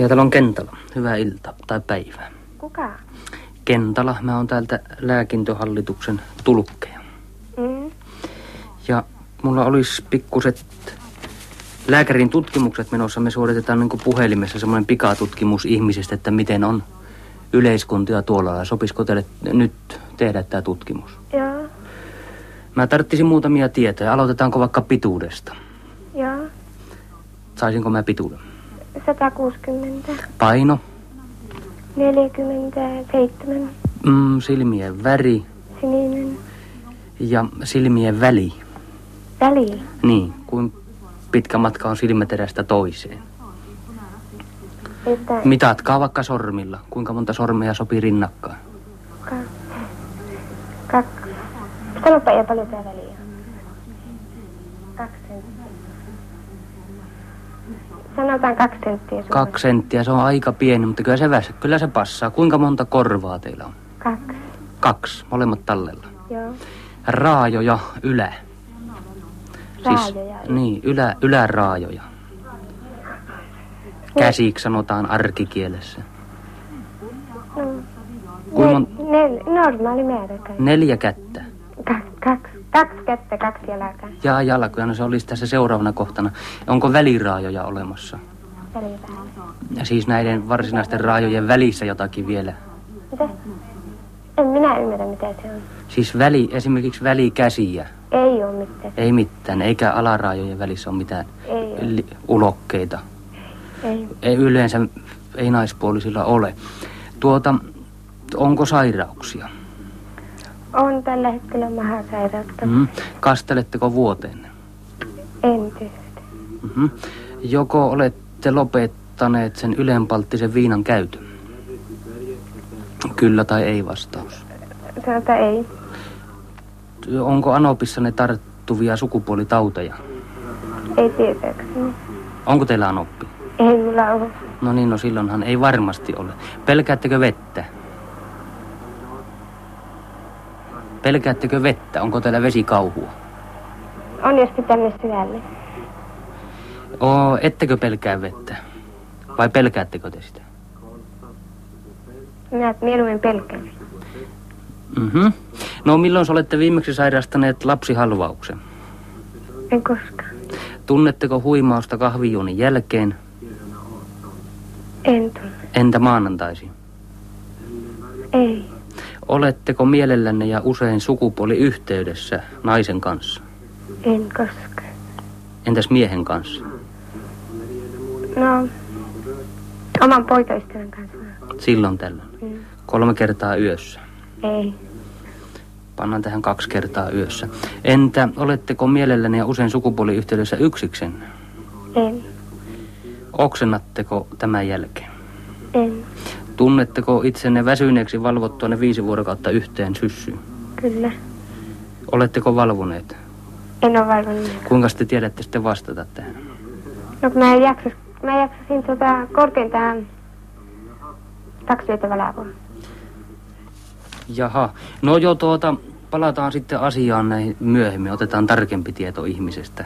Ja täällä on Kentala. Hyvää iltaa tai päivää. Kuka? Kentala, mä oon täältä lääkintöhallituksen tulkkeja. Mm. Ja mulla olisi pikkuset lääkärin tutkimukset menossa. Me suoritetaan niin puhelimessa semmoinen pikatutkimus ihmisestä, että miten on yleiskuntia tuolla. Ja sopisiko teille nyt tehdä tämä tutkimus? Joo. Mä tarttisin muutamia tietoja. Aloitetaanko vaikka pituudesta? Joo. Saisinko mä pituuden? 160. Paino, 47. mm, silmien väri Sininen. ja silmien väli. Väli. Niin, kuin pitkä matka on silmäterästä toiseen. Että Mitatkaa vaikka sormilla. Kuinka monta sormea sopii rinnakkain? ka- kaksi. Sanoppa ei paljon väliä. Kaksi senttiä. Sanotaan kaksi senttiä. suurin. Kaksi senttiä, se on aika pieni, mutta kyllä se, väs, kyllä se passaa. Kuinka monta korvaa teillä on? Kaksi. Kaksi, molemmat tallella. Joo. Raajoja ylä. Raajoja. Niin, ylä, yläraajoja. Käsiksi sanotaan arkikielessä. No. Kuinka mon- Nel, normaali määrä kai. Neljä kättä. Kaksi, kaksi, kaksi kättä, kaksi jalkaa. Ja jalkoja, no se olisi tässä seuraavana kohtana. Onko väliraajoja olemassa? Vähän. Ja siis näiden varsinaisten raajojen välissä jotakin vielä. Mitä? En minä ymmärrä mitä se on. Siis väli, esimerkiksi välikäsiä. Ei ole mitään. Ei mitään, eikä alaraajojen välissä ole mitään Ei ole. li- ulokkeita. Ei. Ei yleensä, ei naispuolisilla ole. Tuota, onko sairauksia? On tällä hetkellä mahasairautta. Mm. Kasteletteko vuoteen? En tiedä. Mm-hmm. Joko olette lopettaneet sen ylenpalttisen viinan käytön? Kyllä tai ei vastaus. Sanotaan ei. Onko anopissanne tarttuvia sukupuolitauteja? Ei tietääkseni. Onko teillä anoppi? Ei mulla ole. No niin, no silloinhan ei varmasti ole. Pelkäättekö vettä? Pelkäättekö vettä? Onko teillä vesikauhua? On jos tänne syvälle. Oo, ettekö pelkää vettä? Vai pelkäättekö te sitä? Minä mieluummin pelkään. Mhm. No milloin olette viimeksi sairastaneet lapsihalvauksen? En koskaan. Tunnetteko huimausta kahvijuonin jälkeen? En tunne. Entä maanantaisin? Ei. Oletteko mielellänne ja usein sukupuoliyhteydessä naisen kanssa? En koskaan. Entäs miehen kanssa? No. Oman poikaystävän kanssa. Silloin tällöin. Mm. Kolme kertaa yössä. Ei. Pannaan tähän kaksi kertaa yössä. Entä oletteko mielellänne ja usein sukupuoliyhteydessä yksiksen? En. Oksennatteko tämän jälkeen? Tunnetteko itsenne väsyneeksi valvottua ne viisi vuorokautta yhteen syssyyn? Kyllä. Oletteko valvoneet? En ole valvonnut. Kuinka te tiedätte sitten vastata tähän? No mä en jaksas, mä jaksasin tota korkeintaan kaksi yötä valvoa. Jaha. No jo tuota, palataan sitten asiaan näihin myöhemmin. Otetaan tarkempi tieto ihmisestä.